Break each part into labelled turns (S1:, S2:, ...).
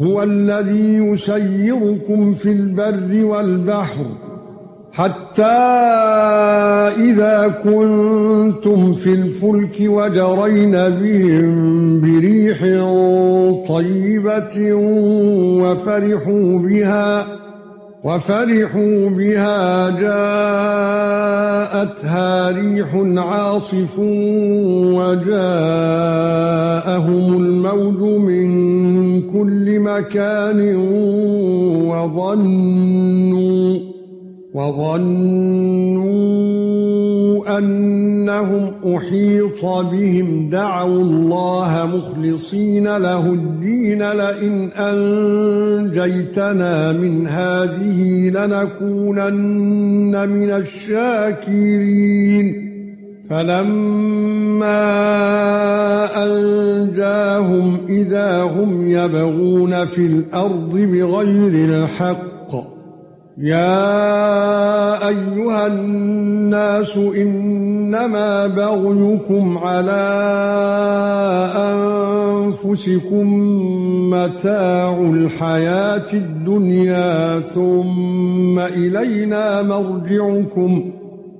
S1: هُوَ الَّذِي يُسَيِّرُكُمْ فِي الْبَرِّ وَالْبَحْرِ حَتَّى إِذَا كُنتُمْ فِي الْفُلْكِ وَجَرَيْنَ بِهِم بِرِيحٍ طَيِّبَةٍ وَفَرِحُوا بِهَا وَفَرِحُوا بِهَا جَاءَتْهَا رِيحٌ عَاصِفٌ وَجَاءَهُمُ الْمَوْجُ مِنْ كُلِّ مَكَانٍ وَظَنُّوا وَظَنُّوا أَنَّهُمْ أُحِيطَ بِهِمْ. دَعَوُا اللَّهَ مُخْلِصِينَ لَهُ الدِّينَ. لَئِنْ أَنجَيْتَنَا مِنْ هَذِهِ لَنَكُونَنَّ مِنَ الشَّاكِرِينَ. فَلَمَّا أَنجَاهُمْ إِذَا هُمْ يَبْغُونَ فِي الْأَرْضِ بِغَيْرِ الْحَقِّ. يَا أَيُّهَا النَّاسُ إِنَّمَا بَغْيُكُمْ عَلَى أَنفُسِكُم مَّتَاعُ الْحَيَاةِ الدُّنْيَا ثُمَّ إِلَيْنَا مَرْجِعُكُمْ.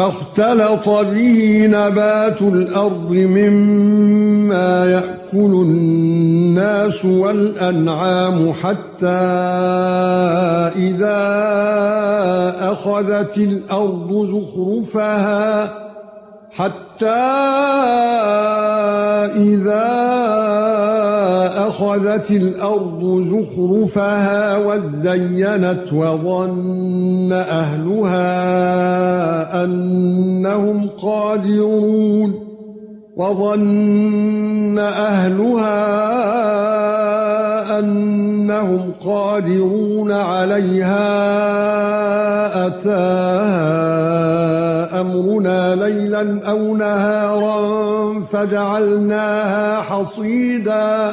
S1: فاختلط به نبات الأرض مما يأكل الناس والأنعام حتى إذا أخذت الأرض زخرفها حتى إذا أخذت الأرض زخرفها وزينت وظن أهلها أنهم قادرون وظن أهلها أنهم قادرون عليها أتاها أمرنا ليلا أو نهارا فجعلناها حصيدا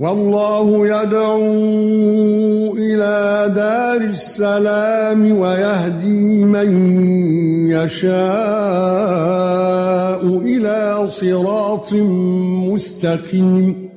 S1: والله يدعو إلى دار السلام ويهدي من يشاء إلى صراط مستقيم.